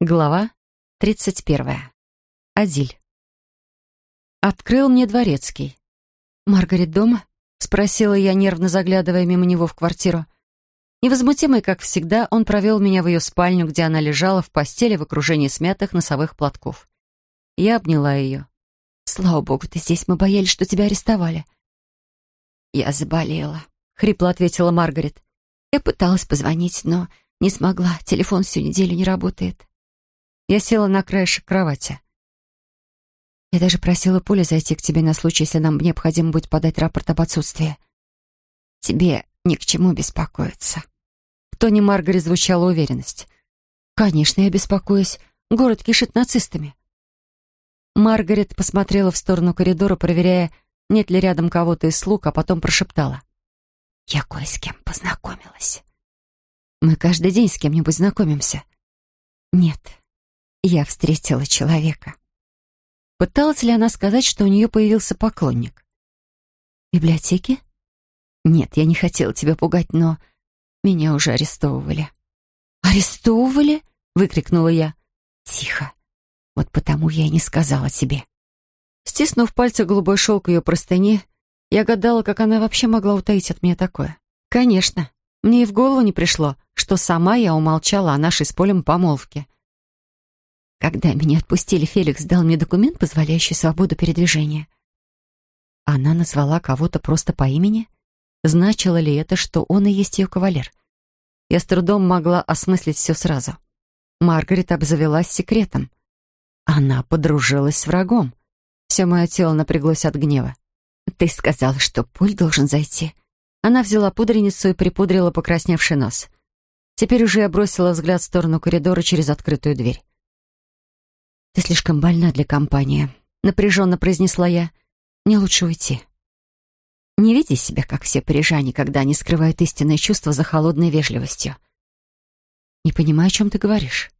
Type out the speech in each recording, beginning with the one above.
Глава 31. Адиль. Открыл мне дворецкий. «Маргарет дома?» — спросила я, нервно заглядывая мимо него в квартиру. Невозмутимый, как всегда, он провел меня в ее спальню, где она лежала в постели в окружении смятых носовых платков. Я обняла ее. «Слава богу, ты здесь. Мы боялись, что тебя арестовали». «Я заболела», — хрипло ответила Маргарет. «Я пыталась позвонить, но не смогла. Телефон всю неделю не работает». Я села на краешек кровати. Я даже просила Поля зайти к тебе на случай, если нам необходимо будет подать рапорт об отсутствии. Тебе ни к чему беспокоиться. В тоне Маргаret звучала уверенность. Конечно, я беспокоюсь. Город кишит нацистами. Маргарет посмотрела в сторону коридора, проверяя, нет ли рядом кого-то из слуг, а потом прошептала. «Я кое с кем познакомилась». «Мы каждый день с кем-нибудь знакомимся». «Нет, я встретила человека. Пыталась ли она сказать, что у нее появился поклонник? В библиотеке? Нет, я не хотела тебя пугать, но меня уже арестовывали. «Арестовывали?» — выкрикнула я. «Тихо. Вот потому я и не сказала тебе». Стиснув пальцы голубой шелк ее простыни, я гадала, как она вообще могла утаить от меня такое. Конечно, мне и в голову не пришло, что сама я умолчала о нашей с Полем помолвке — когда меня отпустили, Феликс дал мне документ, позволяющий свободу передвижения. Она назвала кого-то просто по имени? Значило ли это, что он и есть ее кавалер? Я с трудом могла осмыслить все сразу. Маргарет обзавелась секретом. Она подружилась с врагом. Все мое тело напряглось от гнева. «Ты сказал, что Пуль должен зайти». Она взяла пудреницу и припудрила покрасневший нос. Теперь уже я бросила взгляд в сторону коридора через открытую дверь. «Ты слишком больна для компании», — напряженно произнесла я. «Мне лучше уйти». Не веди себя, как все парижане, когда они скрывают истинное чувство за холодной вежливостью. Не понимаю, о чем ты говоришь.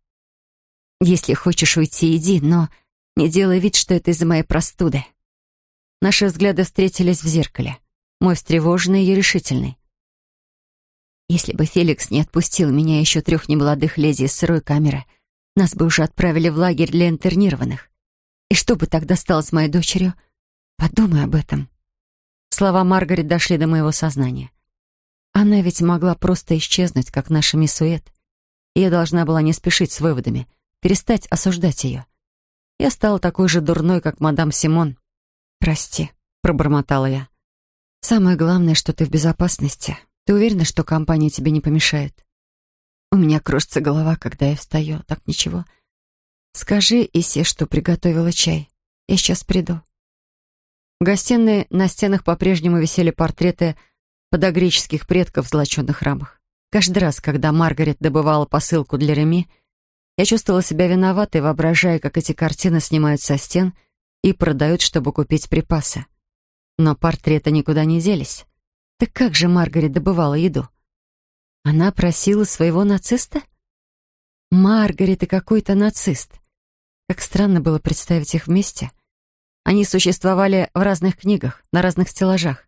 Если хочешь уйти, иди, но не делай вид, что это из-за моей простуды. Наши взгляды встретились в зеркале. Мой встревоженный и решительный. Если бы Феликс не отпустил меня еще трех немолодых леди из сырой камеры — нас бы уже отправили в лагерь для интернированных. И что бы тогда стало с моей дочерью? Подумай об этом. Слова Маргарет дошли до моего сознания. Она ведь могла просто исчезнуть, как наша мисс Уэт. И я должна была не спешить с выводами, перестать осуждать ее. Я стала такой же дурной, как мадам Симон. «Прости», — пробормотала я. «Самое главное, что ты в безопасности. Ты уверена, что компания тебе не помешает?» У меня кружится голова, когда я встаю. Так ничего. Скажи Исе, что приготовила чай. Я сейчас приду. В гостиной на стенах по-прежнему висели портреты подогреческих предков в золоченных рамах. Каждый раз, когда Маргарет добывала посылку для Реми, я чувствовала себя виноватой, воображая, как эти картины снимают со стен и продают, чтобы купить припасы. Но портреты никуда не делись. Так как же Маргарет добывала еду? Она просила своего нациста? Маргарет и какой-то нацист. Как странно было представить их вместе. Они существовали в разных книгах, на разных стеллажах.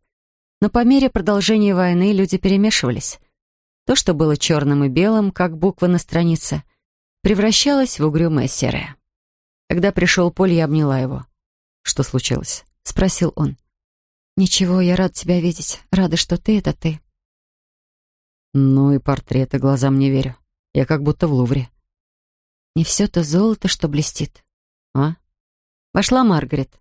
Но по мере продолжения войны люди перемешивались. То, что было черным и белым, как буквы на странице, превращалось в угрюмое серое. Когда пришел Поль, я обняла его. «Что случилось?» — спросил он. «Ничего, я рад тебя видеть. Рада, что ты — это ты». Ну и портреты глазам не верю. Я как будто в Лувре. Не все то золото, что блестит. А? Вошла Маргарет.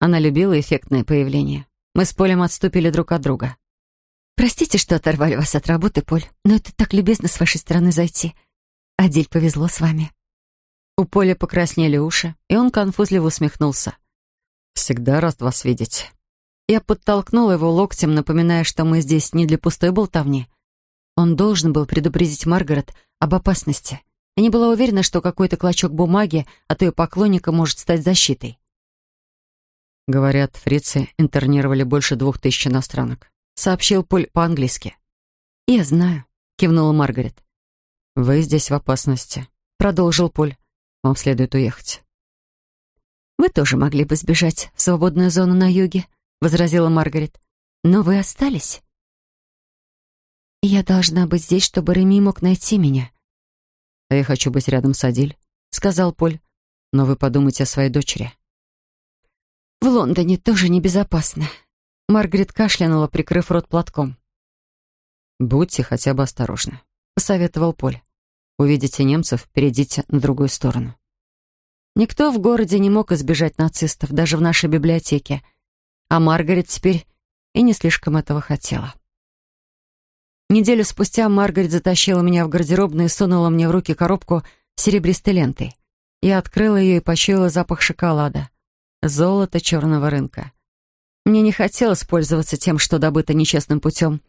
Она любила эффектное появление. Мы с Полем отступили друг от друга. «Простите, что оторвали вас от работы, Поль, но это так любезно с вашей стороны зайти. Адиль, повезло с вами». У Поля покраснели уши, и он конфузливо усмехнулся. «Всегда рад вас видеть». Я подтолкнула его локтем, напоминая, что мы здесь не для пустой болтовни. Он должен был предупредить Маргарет об опасности. Я не была уверена, что какой-то клочок бумаги от ее поклонника может стать защитой. «Говорят, фрицы интернировали больше двух тысяч иностранок», — сообщил Поль по-английски. «Я знаю», — кивнула Маргарет. «Вы здесь в опасности», — продолжил Поль. «Вам следует уехать». «Вы тоже могли бы сбежать в свободную зону на юге», — возразила Маргарет. «Но вы остались». Я должна быть здесь, чтобы Реми мог найти меня. А я хочу быть рядом с Адиль. сказал Поль. «Но вы подумайте о своей дочери». «В Лондоне тоже небезопасно». Маргарет кашлянула, прикрыв рот платком. «Будьте хотя бы осторожны», — посоветовал Поль. «Увидите немцев, перейдите на другую сторону». Никто в городе не мог избежать нацистов, даже в нашей библиотеке. А Маргарет теперь и не слишком этого хотела. Неделю спустя Маргарет затащила меня в гардеробную и сунула мне в руки коробку серебристой лентой. Я открыла ее и почуяла запах шоколада. Золото черного рынка. Мне не хотелось пользоваться тем, что добыто нечестным путем,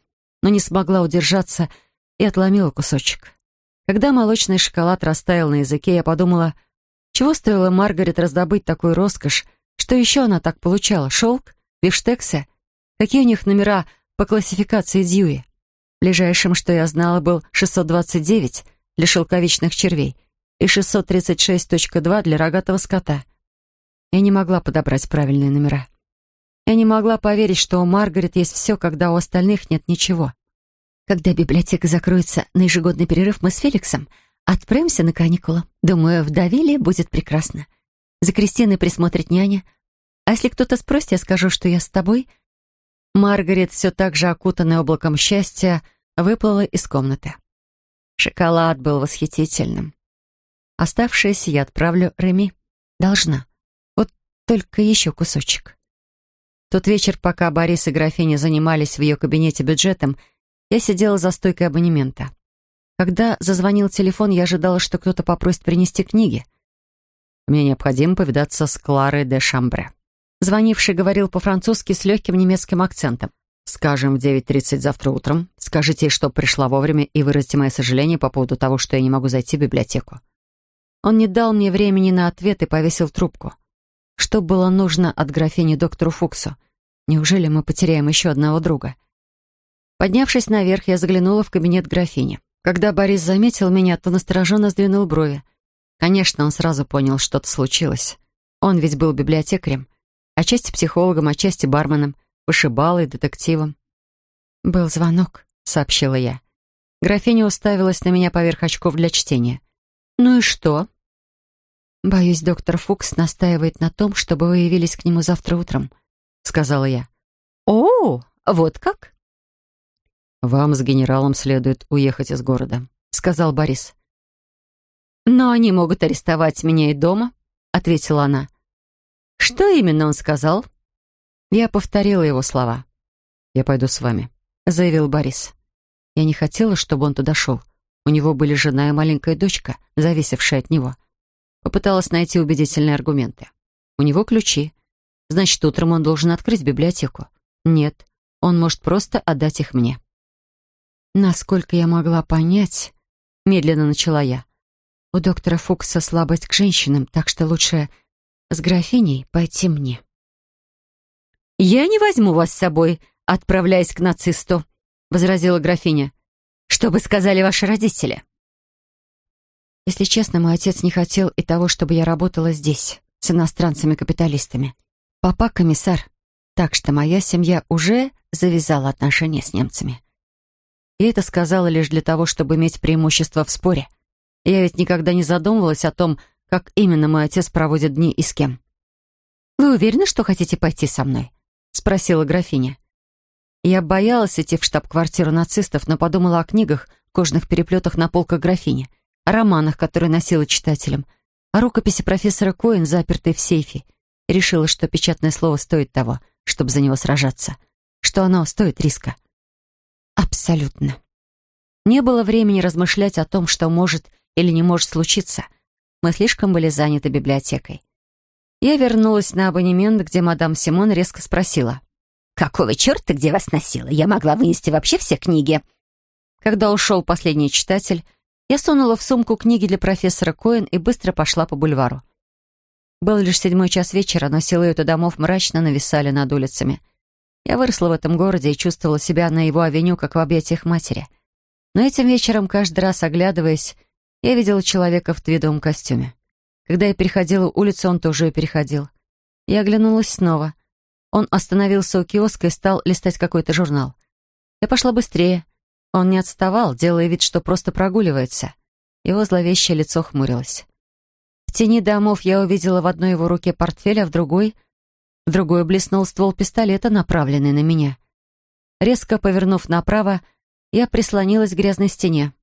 но не смогла удержаться и отломила кусочек. Когда молочный шоколад растаял на языке, я подумала, чего стоило Маргарет раздобыть такую роскошь, что еще она так получала? Шелк? Бифштексы? Какие у них номера по классификации Дьюи? Ближайшим, что я знала, был 629 для шелковичных червей и 636.2 для рогатого скота. Я не могла подобрать правильные номера. Я не могла поверить, что у Маргарет есть все, когда у остальных нет ничего. Когда библиотека закроется на ежегодный перерыв, мы с Феликсом отправимся на каникулы. Думаю, в Давиле будет прекрасно. За Кристиной присмотрит няня. А если кто-то спросит, я скажу, что я с тобой. Маргарет, все так же окутанная облаком счастья, выплыла из комнаты. Шоколад был восхитительным. Оставшееся я отправлю Реми. Должна. Вот только еще кусочек. Тот вечер, пока Борис и графиня занимались в ее кабинете бюджетом, я сидела за стойкой абонемента. Когда зазвонил телефон, я ожидала, что кто-то попросит принести книги. Мне необходимо повидаться с Кларой де Шамбре. Звонивший говорил по-французски с легким немецким акцентом. «Скажем, в 9.30 завтра утром. Скажите ей, что пришла вовремя, и выразите мое сожаление по поводу того, что я не могу зайти в библиотеку». Он не дал мне времени на ответ и повесил трубку. Что было нужно от графини доктору Фуксу? Неужели мы потеряем еще одного друга? Поднявшись наверх, я заглянула в кабинет графини. Когда Борис заметил меня, то настороженно сдвинул брови. Конечно, он сразу понял, что-то случилось. Он ведь был библиотекарем, отчасти психологом, отчасти барменом, вышибалой, детективом. «Был звонок», — сообщила я. Графиня уставилась на меня поверх очков для чтения. «Ну и что?» «Боюсь, доктор Фукс настаивает на том, чтобы вы явились к нему завтра утром», — сказала я. «О, вот как?» «Вам с генералом следует уехать из города», — сказал Борис. «Но они могут арестовать меня и дома», — ответила она. «Что именно он сказал?» Я повторила его слова. «Я пойду с вами», — заявил Борис. Я не хотела, чтобы он туда шел. У него были жена и маленькая дочка, зависевшая от него. Попыталась найти убедительные аргументы. У него ключи. Значит, утром он должен открыть библиотеку. Нет, он может просто отдать их мне. Насколько я могла понять, медленно начала я. У доктора Фукса слабость к женщинам, так что лучше с графиней пойти мне. «Я не возьму вас с собой, отправляясь к нацисту», — возразила графиня. «Что бы сказали ваши родители?» Если честно, мой отец не хотел и того, чтобы я работала здесь, с иностранцами-капиталистами. Папа — комиссар, так что моя семья уже завязала отношения с немцами. Я это сказала лишь для того, чтобы иметь преимущество в споре. Я ведь никогда не задумывалась о том, как именно мой отец проводит дни и с кем. «Вы уверены, что хотите пойти со мной?» — спросила графиня. Я боялась идти в штаб-квартиру нацистов, но подумала о книгах, кожных переплетах на полках графини — о романах, которые носила читателям, о рукописи профессора Коэн, запертой в сейфе, и решила, что печатное слово стоит того, чтобы за него сражаться, что оно стоит риска. Абсолютно. Не было времени размышлять о том, что может или не может случиться. Мы слишком были заняты библиотекой. Я вернулась на абонемент, где мадам Симон резко спросила. «Какого черта где вас носила? Я могла вынести вообще все книги». Когда ушел последний читатель, я сунула в сумку книги для профессора Коэн и быстро пошла по бульвару. Был лишь седьмой час вечера, но силуэты домов мрачно нависали над улицами. Я выросла в этом городе и чувствовала себя на его авеню, как в объятиях матери. Но этим вечером, каждый раз оглядываясь, я видела человека в твидовом костюме. Когда я переходила улицу, он тоже ее переходил. Я оглянулась снова. Он остановился у киоска и стал листать какой-то журнал. Я пошла быстрее. Он не отставал, делая вид, что просто прогуливается. Его зловещее лицо хмурилось. В тени домов я увидела в одной его руке портфель, а в другой... В другой блеснул ствол пистолета, направленный на меня. Резко повернув направо, я прислонилась к грязной стене.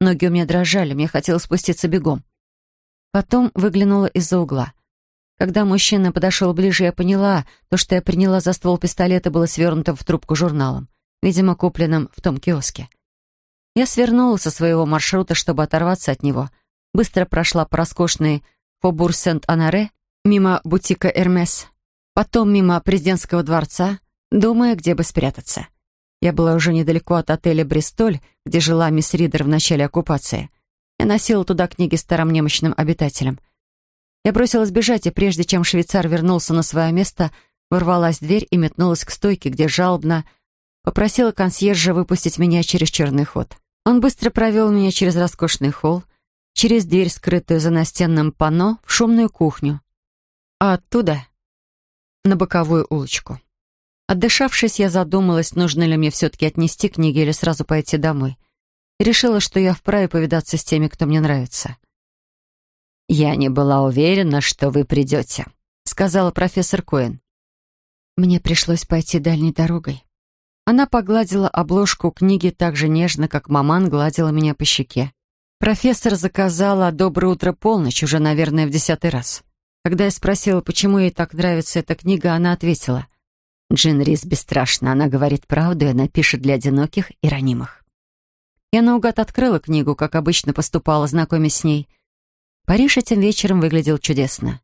Ноги у меня дрожали, мне хотелось спуститься бегом. Потом выглянула из-за угла. Когда мужчина подошел ближе, я поняла, то, что я приняла за ствол пистолета, было свернуто в трубку журналом, видимо, купленным в том киоске. Я свернула со своего маршрута, чтобы оторваться от него, быстро прошла по роскошной Фобур Сент-Анаре, мимо бутика «Эрмес», потом мимо президентского дворца, думая, где бы спрятаться. Я была уже недалеко от отеля «Бристоль», где жила мисс Ридер в начале оккупации. Я носила туда книги старым немощным обитателям. Я бросилась бежать, и прежде чем швейцар вернулся на свое место, ворвалась в дверь и метнулась к стойке, где жалобно попросила консьержа выпустить меня через черный ход. Он быстро провел меня через роскошный холл, через дверь, скрытую за настенным панно, в шумную кухню, а оттуда — на боковую улочку. Отдышавшись, я задумалась, нужно ли мне все-таки отнести книги или сразу пойти домой. И решила, что я вправе повидаться с теми, кто мне нравится. «Я не была уверена, что вы придете», — сказала профессор Коэн. Мне пришлось пойти дальней дорогой. Она погладила обложку книги так же нежно, как маман гладила меня по щеке. Профессор заказала «Доброе утро, полночь» уже, наверное, в десятый раз. Когда я спросила, почему ей так нравится эта книга, она ответила — Джин Рис бесстрашна, она говорит правду и она пишет для одиноких и ранимых. Я наугад открыла книгу, как обычно поступала, знакомясь с ней. Париж этим вечером выглядел чудесно.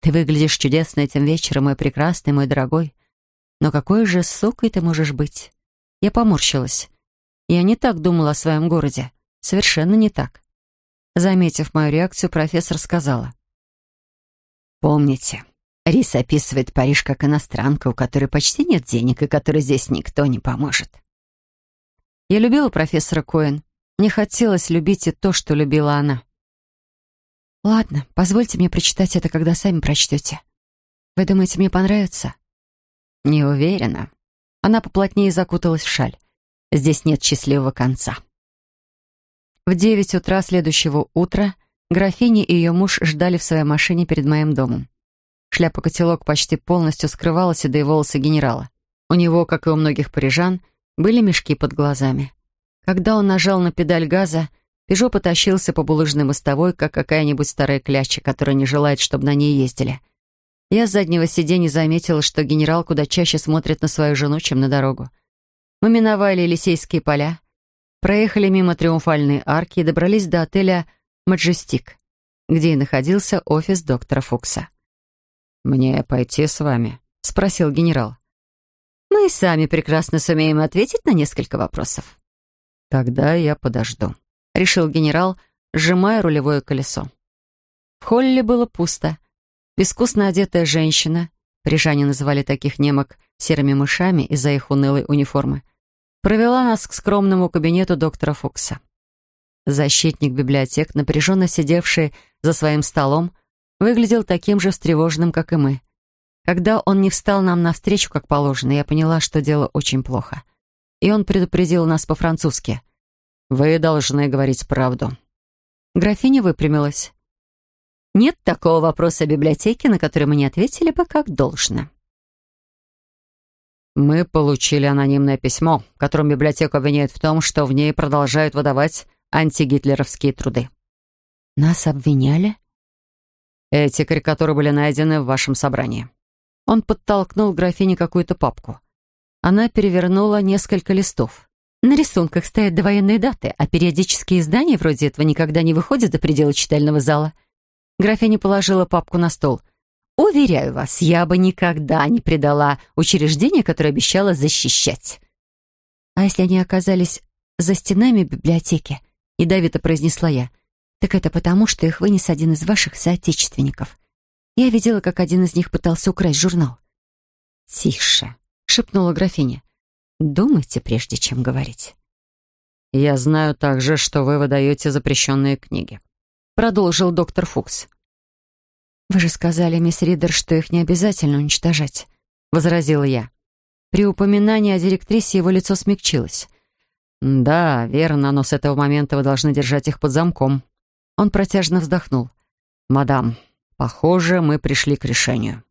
Ты выглядишь чудесно этим вечером, мой прекрасный, мой дорогой. Но какой же сукой ты можешь быть? Я поморщилась. Я не так думала о своем городе. Совершенно не так. Заметив мою реакцию, профессор сказала. «Помните, Рис описывает Париж как иностранка, у которой почти нет денег и которой здесь никто не поможет. Я любила профессора Коэн. Мне хотелось любить и то, что любила она. Ладно, позвольте мне прочитать это, когда сами прочтете. Вы думаете, мне понравится? Не уверена. Она поплотнее закуталась в шаль. Здесь нет счастливого конца. В девять утра следующего утра графиня и ее муж ждали в своей машине перед моим домом. Шляпа-котелок почти полностью скрывала седые волосы генерала. У него, как и у многих парижан, были мешки под глазами. Когда он нажал на педаль газа, Пежо потащился по булыжной мостовой, как какая-нибудь старая кляча, которая не желает, чтобы на ней ездили. Я с заднего сиденья заметила, что генерал куда чаще смотрит на свою жену, чем на дорогу. Мы миновали Елисейские поля, проехали мимо Триумфальной арки и добрались до отеля «Маджестик», где и находился офис доктора Фукса. «Мне пойти с вами?» — спросил генерал. «Мы сами прекрасно сумеем ответить на несколько вопросов». «Тогда я подожду», — решил генерал, сжимая рулевое колесо. В холле было пусто. Безвкусно одетая женщина, парижане называли таких немок серыми мышами из-за их унылой униформы, провела нас к скромному кабинету доктора Фукса. Защитник библиотек, напряженно сидевший за своим столом, выглядел таким же встревоженным, как и мы. Когда он не встал нам навстречу, как положено, я поняла, что дело очень плохо. И он предупредил нас по-французски. «Вы должны говорить правду». Графиня выпрямилась. «Нет такого вопроса о библиотеке, на который мы не ответили бы как должно». «Мы получили анонимное письмо, в котором библиотеку обвиняют в том, что в ней продолжают выдавать антигитлеровские труды». «Нас обвиняли?» Эти карикатуры были найдены в вашем собрании». Он подтолкнул графине какую-то папку. Она перевернула несколько листов. На рисунках стоят довоенные даты, а периодические издания вроде этого никогда не выходят за пределы читального зала. Графиня положила папку на стол. «Уверяю вас, я бы никогда не предала учреждение, которое обещала защищать». «А если они оказались за стенами библиотеки?» — ядовито произнесла я. Так это потому, что их вынес один из ваших соотечественников. Я видела, как один из них пытался украсть журнал. «Тише», — шепнула графиня. «Думайте, прежде чем говорить». «Я знаю также, что вы выдаете запрещенные книги», — продолжил доктор Фукс. «Вы же сказали, мисс Ридер, что их не обязательно уничтожать», — возразила я. При упоминании о директрисе его лицо смягчилось. «Да, верно, но с этого момента вы должны держать их под замком». Он протяжно вздохнул. «Мадам, похоже, мы пришли к решению».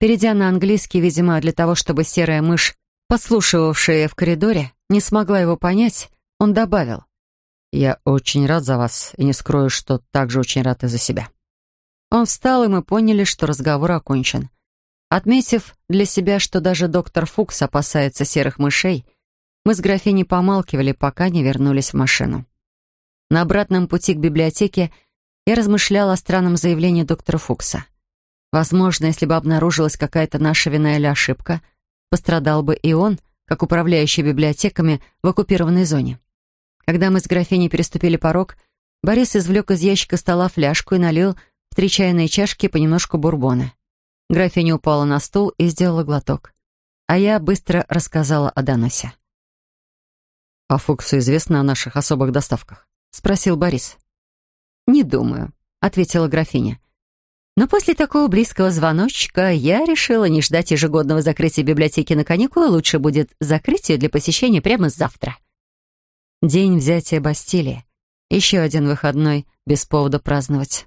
Перейдя на английский, видимо, для того, чтобы серая мышь, послушивавшая в коридоре, не смогла его понять, он добавил. «Я очень рад за вас и не скрою, что также очень рад и за себя». Он встал, и мы поняли, что разговор окончен. Отметив для себя, что даже доктор Фукс опасается серых мышей, мы с графиней помалкивали, пока не вернулись в машину. На обратном пути к библиотеке я размышляла о странном заявлении доктора Фукса. Возможно, если бы обнаружилась какая-то наша вина или ошибка, пострадал бы и он, как управляющий библиотеками в оккупированной зоне. Когда мы с графиней переступили порог, Борис извлек из ящика стола фляжку и налил в три чайные чашки понемножку бурбона. Графиня упала на стул и сделала глоток. А я быстро рассказала о доносе. «А Фуксу известно о наших особых доставках?» — спросил Борис. «Не думаю», — ответила графиня. Но после такого близкого звоночка я решила не ждать ежегодного закрытия библиотеки на каникулы, лучше будет закрыть ее для посещения прямо завтра. День взятия Бастилии. Еще один выходной без повода праздновать.